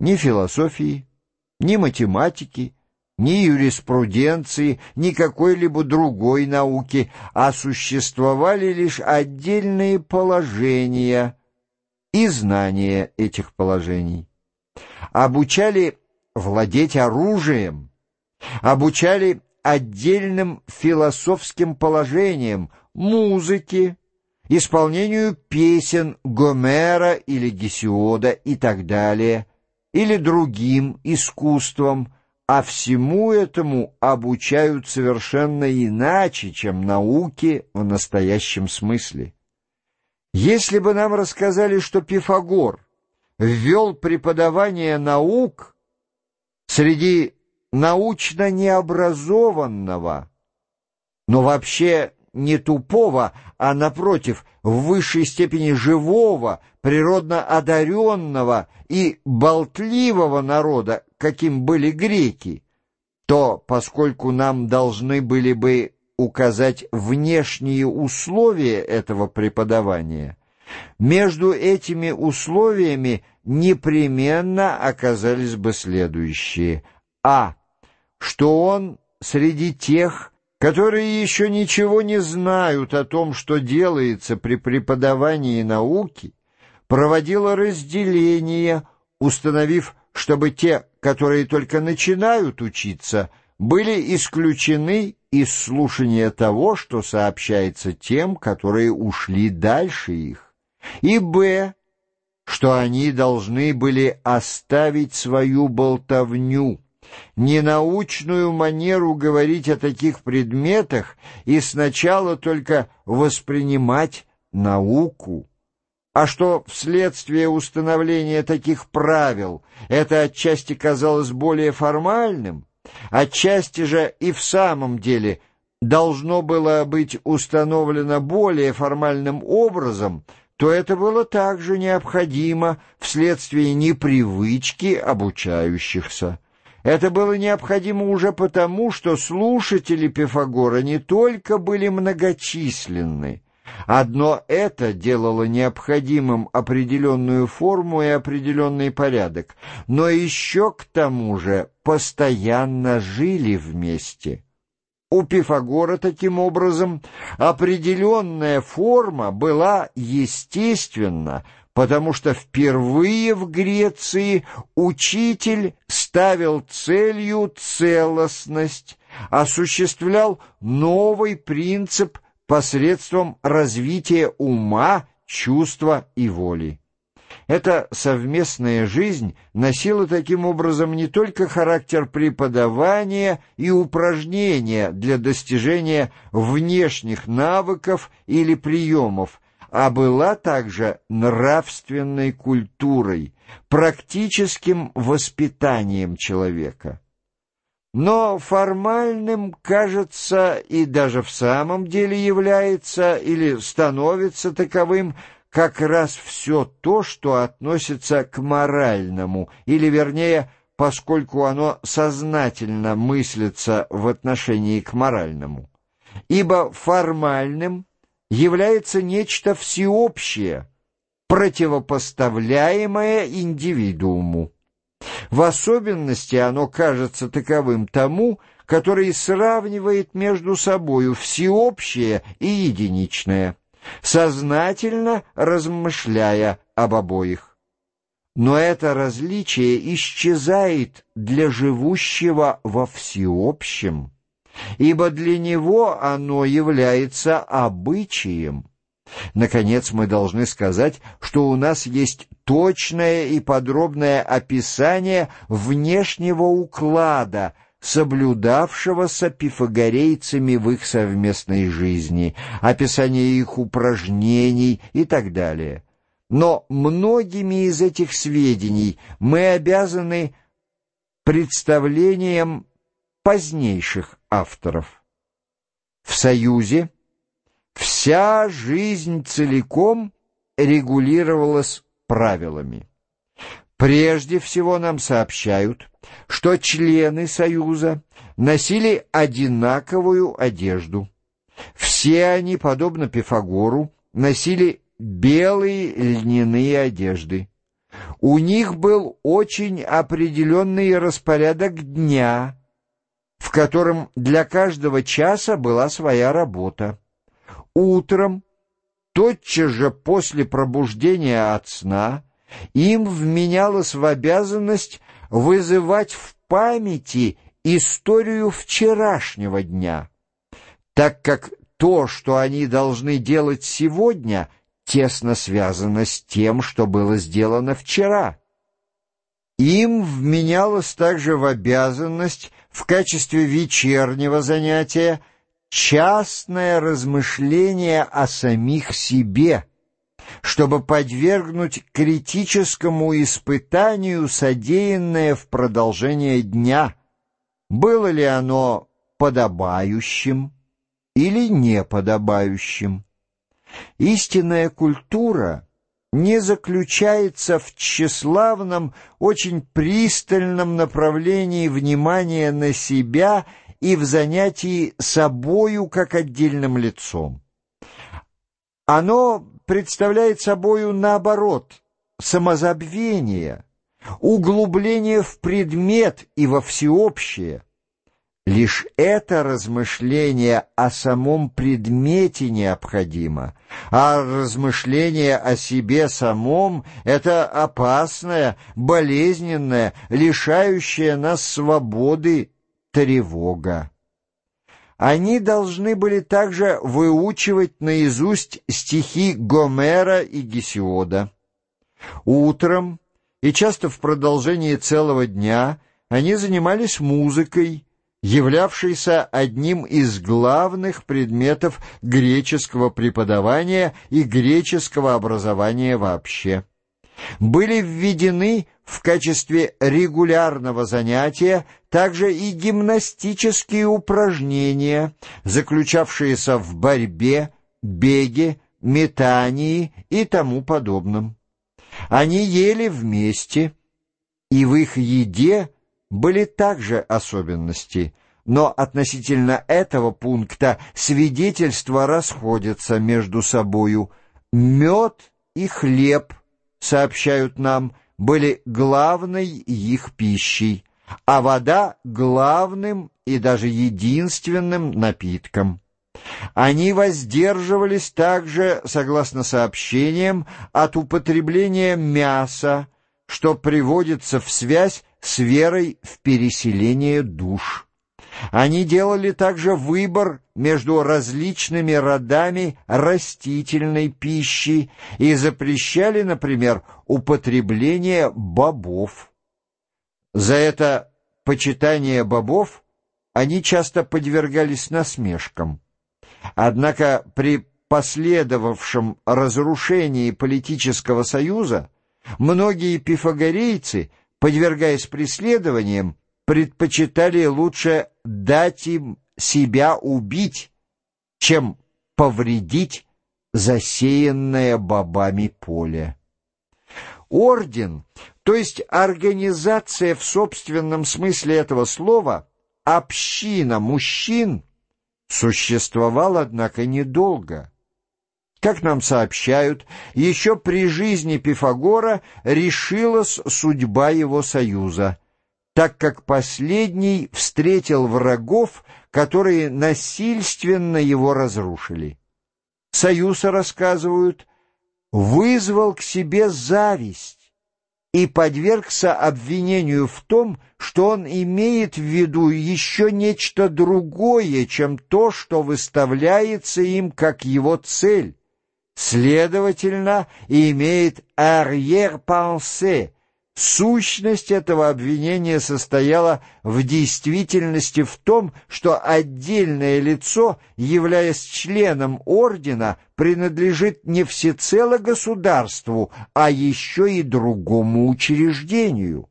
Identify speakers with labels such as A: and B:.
A: ни философии, ни математики, ни юриспруденции, ни какой-либо другой науки, а существовали лишь отдельные положения и знания этих положений. Обучали владеть оружием, обучали отдельным философским положениям, музыке, исполнению песен Гомера или Гесиода и так далее, или другим искусствам, а всему этому обучают совершенно иначе, чем науки в настоящем смысле. Если бы нам рассказали, что Пифагор ввел преподавание наук среди научно необразованного, но вообще не тупого, а, напротив, в высшей степени живого, природно одаренного и болтливого народа, каким были греки, то, поскольку нам должны были бы указать внешние условия этого преподавания, между этими условиями непременно оказались бы следующие. А. Что он среди тех, которые еще ничего не знают о том, что делается при преподавании науки, проводила разделение, установив, чтобы те, которые только начинают учиться, были исключены из слушания того, что сообщается тем, которые ушли дальше их, и б. что они должны были оставить свою болтовню, ненаучную манеру говорить о таких предметах и сначала только воспринимать науку. А что вследствие установления таких правил это отчасти казалось более формальным, отчасти же и в самом деле должно было быть установлено более формальным образом, то это было также необходимо вследствие непривычки обучающихся. Это было необходимо уже потому, что слушатели Пифагора не только были многочисленны, одно это делало необходимым определенную форму и определенный порядок, но еще к тому же постоянно жили вместе. У Пифагора таким образом определенная форма была естественна, потому что впервые в Греции учитель ставил целью целостность, осуществлял новый принцип посредством развития ума, чувства и воли. Эта совместная жизнь носила таким образом не только характер преподавания и упражнения для достижения внешних навыков или приемов, а была также нравственной культурой, практическим воспитанием человека. Но формальным, кажется, и даже в самом деле является или становится таковым как раз все то, что относится к моральному, или, вернее, поскольку оно сознательно мыслится в отношении к моральному. Ибо формальным является нечто всеобщее, противопоставляемое индивидууму. В особенности оно кажется таковым тому, который сравнивает между собою всеобщее и единичное, сознательно размышляя об обоих. Но это различие исчезает для живущего во всеобщем ибо для него оно является обычаем. Наконец, мы должны сказать, что у нас есть точное и подробное описание внешнего уклада, соблюдавшегося пифагорейцами в их совместной жизни, описание их упражнений и так далее. Но многими из этих сведений мы обязаны представлением позднейших авторов. В Союзе вся жизнь целиком регулировалась правилами. Прежде всего нам сообщают, что члены Союза носили одинаковую одежду. Все они, подобно Пифагору, носили белые льняные одежды. У них был очень определенный распорядок дня, в котором для каждого часа была своя работа. Утром, тотчас же после пробуждения от сна, им вменялось в обязанность вызывать в памяти историю вчерашнего дня, так как то, что они должны делать сегодня, тесно связано с тем, что было сделано вчера. Им вменялось также в обязанность в качестве вечернего занятия частное размышление о самих себе, чтобы подвергнуть критическому испытанию содеянное в продолжение дня, было ли оно подобающим или неподобающим. Истинная культура не заключается в тщеславном, очень пристальном направлении внимания на себя и в занятии собою как отдельным лицом. Оно представляет собою, наоборот, самозабвение, углубление в предмет и во всеобщее. Лишь это размышление о самом предмете необходимо, а размышление о себе самом — это опасное, болезненное, лишающее нас свободы тревога. Они должны были также выучивать наизусть стихи Гомера и Гесиода. Утром и часто в продолжении целого дня они занимались музыкой, являвшейся одним из главных предметов греческого преподавания и греческого образования вообще. Были введены в качестве регулярного занятия также и гимнастические упражнения, заключавшиеся в борьбе, беге, метании и тому подобном. Они ели вместе, и в их еде были также особенности, но относительно этого пункта свидетельства расходятся между собою. Мед и хлеб, сообщают нам, были главной их пищей, а вода — главным и даже единственным напитком. Они воздерживались также, согласно сообщениям, от употребления мяса, что приводится в связь с верой в переселение душ. Они делали также выбор между различными родами растительной пищи и запрещали, например, употребление бобов. За это почитание бобов они часто подвергались насмешкам. Однако при последовавшем разрушении политического союза многие пифагорейцы, подвергаясь преследованиям, предпочитали лучше дать им себя убить, чем повредить засеянное бобами поле. Орден, то есть организация в собственном смысле этого слова, община мужчин, существовал, однако, недолго. Как нам сообщают, еще при жизни Пифагора решилась судьба его союза — так как последний встретил врагов, которые насильственно его разрушили. Союза, рассказывают, вызвал к себе зависть и подвергся обвинению в том, что он имеет в виду еще нечто другое, чем то, что выставляется им как его цель, следовательно, имеет arrière-pensée, Сущность этого обвинения состояла в действительности в том, что отдельное лицо, являясь членом ордена, принадлежит не всецело государству, а еще и другому учреждению.